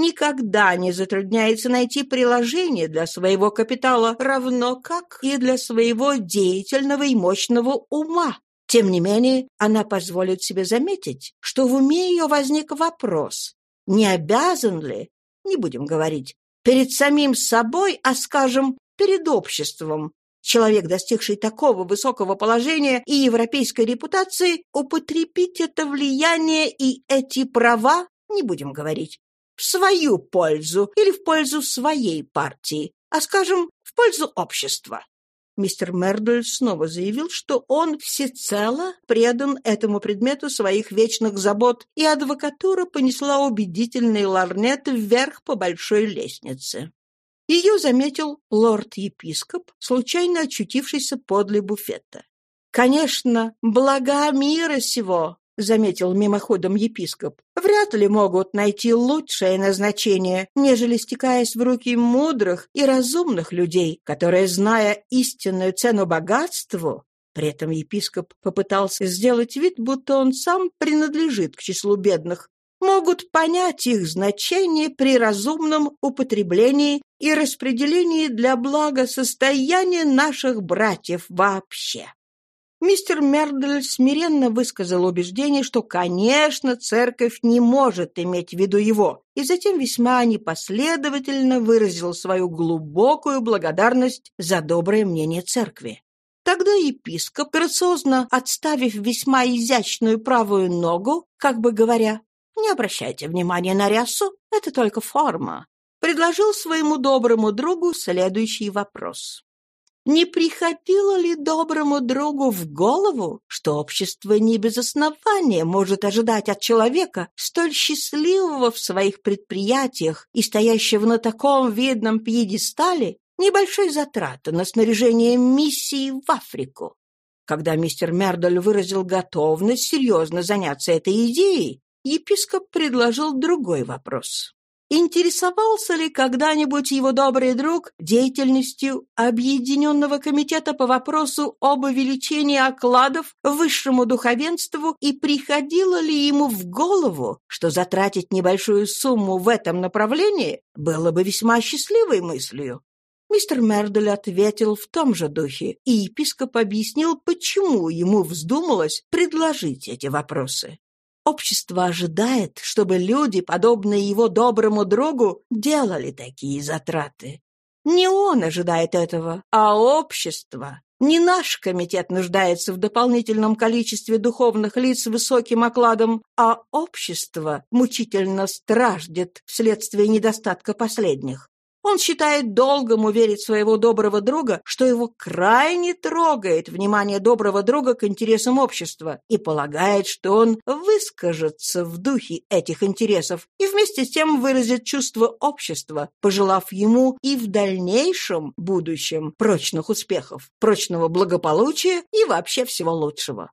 никогда не затрудняется найти приложение для своего капитала, равно как и для своего деятельного и мощного ума. Тем не менее, она позволит себе заметить, что в уме ее возник вопрос, не обязан ли, не будем говорить, перед самим собой, а, скажем, перед обществом, человек, достигший такого высокого положения и европейской репутации, употребить это влияние и эти права, не будем говорить, в свою пользу или в пользу своей партии, а, скажем, в пользу общества. Мистер Мердоль снова заявил, что он всецело предан этому предмету своих вечных забот, и адвокатура понесла убедительный ларнет вверх по большой лестнице. Ее заметил лорд-епископ, случайно очутившийся подле буфета. «Конечно, блага мира сего — заметил мимоходом епископ, — вряд ли могут найти лучшее назначение, нежели стекаясь в руки мудрых и разумных людей, которые, зная истинную цену богатству, при этом епископ попытался сделать вид, будто он сам принадлежит к числу бедных, могут понять их значение при разумном употреблении и распределении для благосостояния наших братьев вообще. Мистер Мердель смиренно высказал убеждение, что, конечно, церковь не может иметь в виду его, и затем весьма непоследовательно выразил свою глубокую благодарность за доброе мнение церкви. Тогда епископ, грациозно отставив весьма изящную правую ногу, как бы говоря, «Не обращайте внимания на рясу, это только форма», предложил своему доброму другу следующий вопрос. Не приходило ли доброму другу в голову, что общество не без основания может ожидать от человека, столь счастливого в своих предприятиях и стоящего на таком видном пьедестале, небольшой затраты на снаряжение миссии в Африку? Когда мистер Мердоль выразил готовность серьезно заняться этой идеей, епископ предложил другой вопрос. Интересовался ли когда-нибудь его добрый друг деятельностью Объединенного комитета по вопросу об увеличении окладов высшему духовенству и приходило ли ему в голову, что затратить небольшую сумму в этом направлении было бы весьма счастливой мыслью? Мистер Мердель ответил в том же духе, и епископ объяснил, почему ему вздумалось предложить эти вопросы. Общество ожидает, чтобы люди, подобные его доброму другу, делали такие затраты. Не он ожидает этого, а общество. Не наш комитет нуждается в дополнительном количестве духовных лиц с высоким окладом, а общество мучительно страждет вследствие недостатка последних. Он считает долгом уверить своего доброго друга, что его крайне трогает внимание доброго друга к интересам общества и полагает, что он выскажется в духе этих интересов и вместе с тем выразит чувство общества, пожелав ему и в дальнейшем будущем прочных успехов, прочного благополучия и вообще всего лучшего.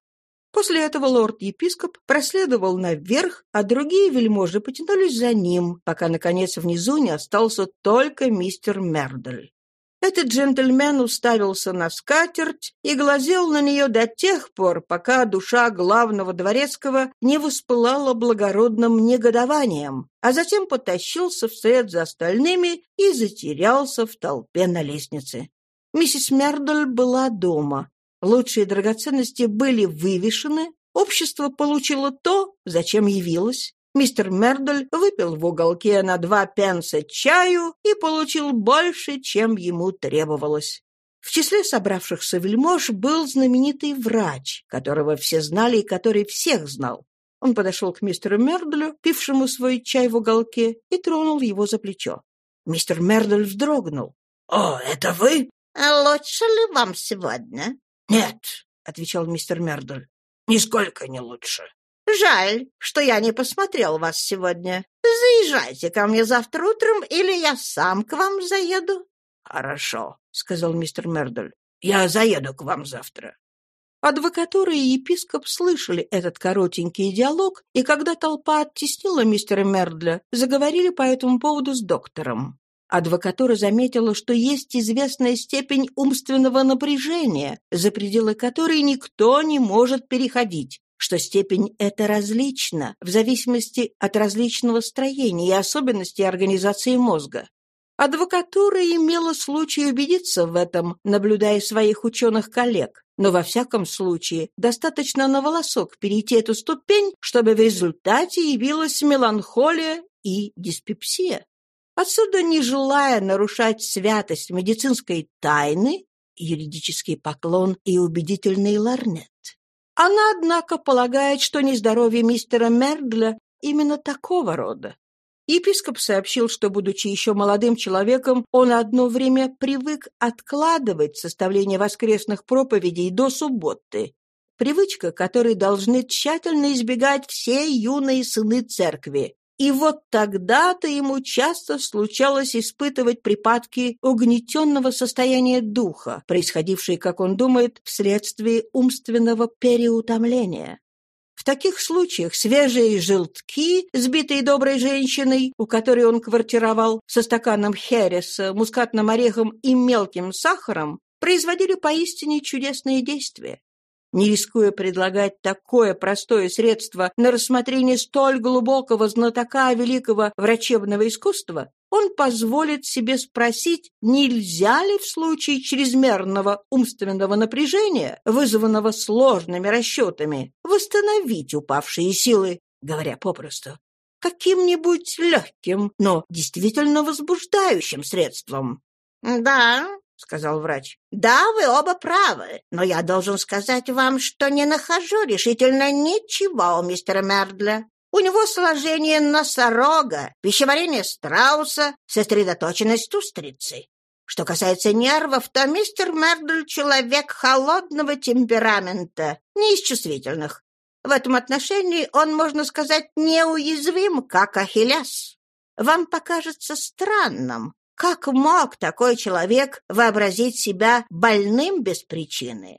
После этого лорд-епископ проследовал наверх, а другие вельможи потянулись за ним, пока, наконец, внизу не остался только мистер Мердель. Этот джентльмен уставился на скатерть и глазел на нее до тех пор, пока душа главного дворецкого не воспылала благородным негодованием, а затем потащился вслед за остальными и затерялся в толпе на лестнице. Миссис Мердоль была дома, Лучшие драгоценности были вывешены, общество получило то, зачем явилось. Мистер Мердоль выпил в уголке на два пенса чаю и получил больше, чем ему требовалось. В числе собравшихся вельмож был знаменитый врач, которого все знали и который всех знал. Он подошел к мистеру Мердолю, пившему свой чай в уголке, и тронул его за плечо. Мистер Мердоль вздрогнул. «О, это вы?» «Лучше ли вам сегодня?» «Нет», — отвечал мистер Мердоль, — «нисколько не лучше». «Жаль, что я не посмотрел вас сегодня. Заезжайте ко мне завтра утром, или я сам к вам заеду». «Хорошо», — сказал мистер Мердоль. «Я заеду к вам завтра». Адвокатура и епископ слышали этот коротенький диалог, и когда толпа оттеснила мистера Мердля, заговорили по этому поводу с доктором. Адвокатура заметила, что есть известная степень умственного напряжения, за пределы которой никто не может переходить. что степень эта различна в зависимости от различного строения и особенностей организации мозга. Адвокатура имела случай убедиться в этом, наблюдая своих ученых-коллег, но во всяком случае достаточно на волосок перейти эту ступень, чтобы в результате явилась меланхолия и диспепсия. Отсюда, не желая нарушать святость медицинской тайны, юридический поклон и убедительный ларнет. Она, однако, полагает, что нездоровье мистера Мердля именно такого рода. Епископ сообщил, что, будучи еще молодым человеком, он одно время привык откладывать составление воскресных проповедей до субботы. Привычка, которой должны тщательно избегать все юные сыны церкви. И вот тогда-то ему часто случалось испытывать припадки угнетенного состояния духа, происходившие, как он думает, вследствие умственного переутомления. В таких случаях свежие желтки, сбитые доброй женщиной, у которой он квартировал, со стаканом хереса, мускатным орехом и мелким сахаром, производили поистине чудесные действия. Не рискуя предлагать такое простое средство на рассмотрение столь глубокого знатока великого врачебного искусства, он позволит себе спросить, нельзя ли в случае чрезмерного умственного напряжения, вызванного сложными расчетами, восстановить упавшие силы, говоря попросту, каким-нибудь легким, но действительно возбуждающим средством. «Да, — сказал врач. «Да, вы оба правы, но я должен сказать вам, что не нахожу решительно ничего у мистера Мердля. У него сложение носорога, пищеварение страуса, сосредоточенность устрицы. Что касается нервов, то мистер Мердль — человек холодного темперамента, не из чувствительных. В этом отношении он, можно сказать, неуязвим, как Ахиллес. Вам покажется странным, как мог такой человек вообразить себя больным без причины?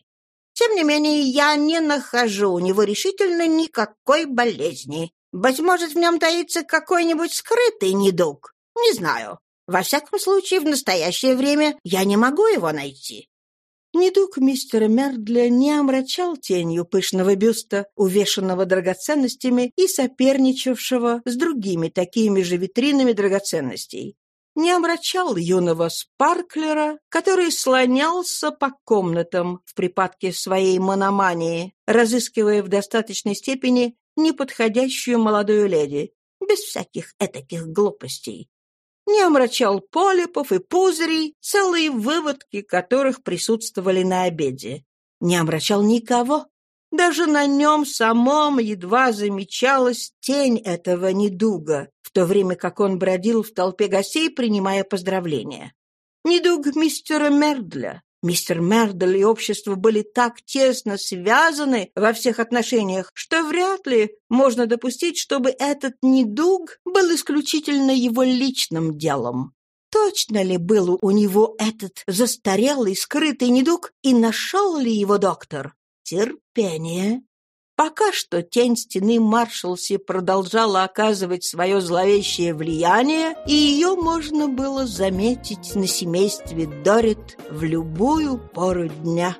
Тем не менее, я не нахожу у него решительно никакой болезни. Быть может, в нем таится какой-нибудь скрытый недуг. Не знаю. Во всяком случае, в настоящее время я не могу его найти. Недуг мистера Мердля не омрачал тенью пышного бюста, увешанного драгоценностями и соперничавшего с другими такими же витринами драгоценностей не омрачал юного Спарклера, который слонялся по комнатам в припадке своей мономании, разыскивая в достаточной степени неподходящую молодую леди, без всяких этаких глупостей. Не омрачал полипов и пузырей, целые выводки которых присутствовали на обеде. Не омрачал никого, даже на нем самом едва замечалась тень этого недуга, в то время как он бродил в толпе гостей, принимая поздравления. Недуг мистера Мердля. Мистер Мердль и общество были так тесно связаны во всех отношениях, что вряд ли можно допустить, чтобы этот недуг был исключительно его личным делом. Точно ли был у него этот застарелый скрытый недуг и нашел ли его доктор? Терпение. Пока что тень стены Маршалси продолжала оказывать свое зловещее влияние, и ее можно было заметить на семействе Дорит в любую пору дня.